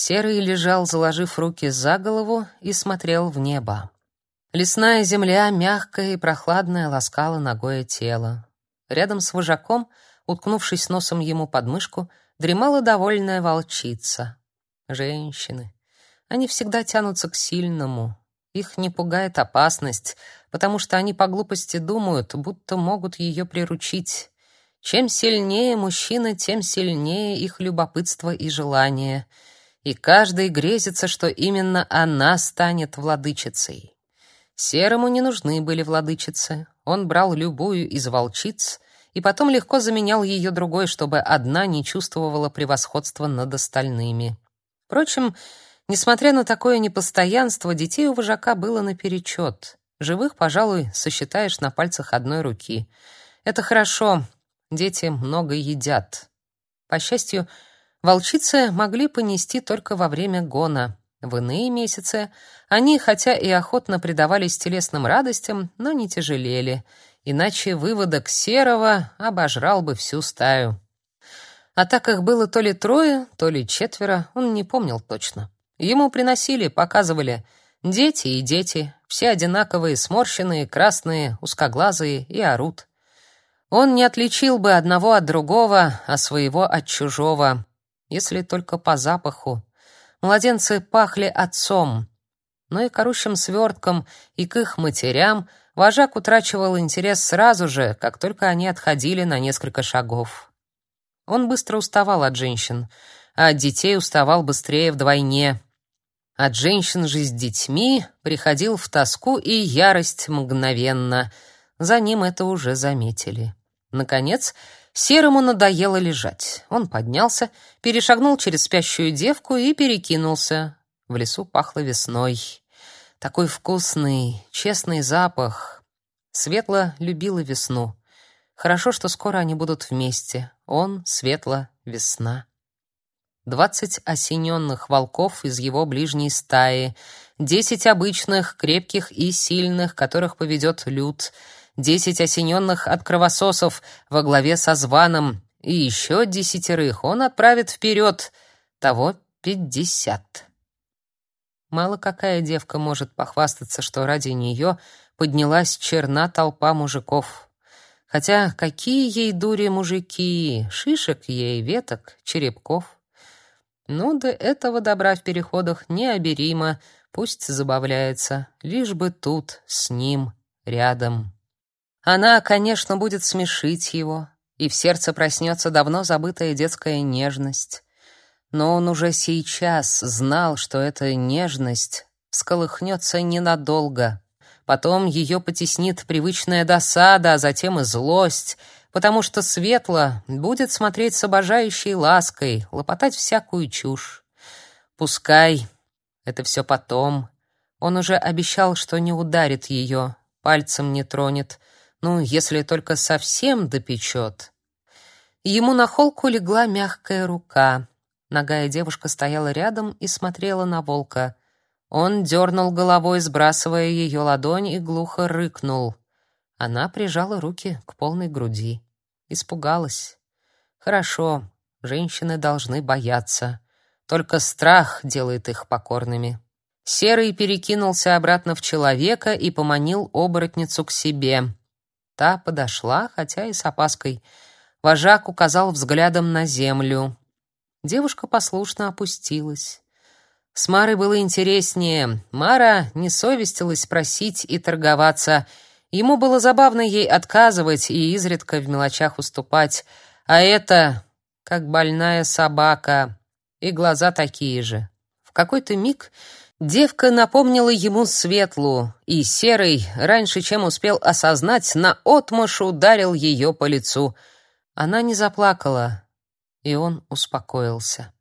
Серый лежал, заложив руки за голову, и смотрел в небо. Лесная земля, мягкая и прохладная, ласкала ногое тело. Рядом с вожаком, уткнувшись носом ему под мышку, дремала довольная волчица. Женщины. Они всегда тянутся к сильному. Их не пугает опасность, потому что они по глупости думают, будто могут ее приручить. Чем сильнее мужчина, тем сильнее их любопытство и желание. И каждый грезится, что именно она станет владычицей. Серому не нужны были владычицы. Он брал любую из волчиц и потом легко заменял ее другой, чтобы одна не чувствовала превосходства над остальными. Впрочем, несмотря на такое непостоянство, детей у вожака было наперечет. Живых, пожалуй, сосчитаешь на пальцах одной руки. Это хорошо, дети много едят. По счастью, волчицы могли понести только во время гона. В иные месяцы они, хотя и охотно предавались телесным радостям, но не тяжелели, иначе выводок серого обожрал бы всю стаю. А так их было то ли трое, то ли четверо, он не помнил точно. Ему приносили, показывали дети и дети, все одинаковые, сморщенные, красные, узкоглазые и орут. Он не отличил бы одного от другого, а своего от чужого, если только по запаху. Младенцы пахли отцом, но и корущим сверткам, и к их матерям вожак утрачивал интерес сразу же, как только они отходили на несколько шагов. Он быстро уставал от женщин, а от детей уставал быстрее вдвойне. От женщин же с детьми приходил в тоску и ярость мгновенно. За ним это уже заметили. Наконец, Серому надоело лежать. Он поднялся, перешагнул через спящую девку и перекинулся. В лесу пахло весной. Такой вкусный, честный запах. Светла любила весну. Хорошо, что скоро они будут вместе. Он, Светла, весна. Двадцать осененных волков из его ближней стаи, десять обычных, крепких и сильных, которых поведет люд — десять осененных от кровососов во главе со званом, и еще десятерых он отправит вперед, того пятьдесят. Мало какая девка может похвастаться, что ради нее поднялась черна толпа мужиков. Хотя какие ей дури мужики, шишек ей, веток, черепков. Ну, до этого добра в переходах необеримо, пусть забавляется, лишь бы тут, с ним, рядом. Она, конечно, будет смешить его, и в сердце проснется давно забытая детская нежность. Но он уже сейчас знал, что эта нежность всколыхнется ненадолго. Потом ее потеснит привычная досада, а затем и злость, потому что Светла будет смотреть с обожающей лаской, лопотать всякую чушь. Пускай это все потом. Он уже обещал, что не ударит ее, пальцем не тронет, ну, если только совсем допечет. Ему на холку легла мягкая рука. Ногая девушка стояла рядом и смотрела на волка. Он дернул головой, сбрасывая ее ладонь, и глухо рыкнул. Она прижала руки к полной груди. Испугалась. Хорошо, женщины должны бояться. Только страх делает их покорными. Серый перекинулся обратно в человека и поманил оборотницу к себе. Та подошла, хотя и с опаской. Вожак указал взглядом на землю. Девушка послушно опустилась. С Марой было интереснее. Мара не совестилась просить и торговаться. Ему было забавно ей отказывать и изредка в мелочах уступать. А это как больная собака, и глаза такие же. В какой-то миг Девка напомнила ему Светлу, и Серый, раньше чем успел осознать, наотмашь ударил ее по лицу. Она не заплакала, и он успокоился.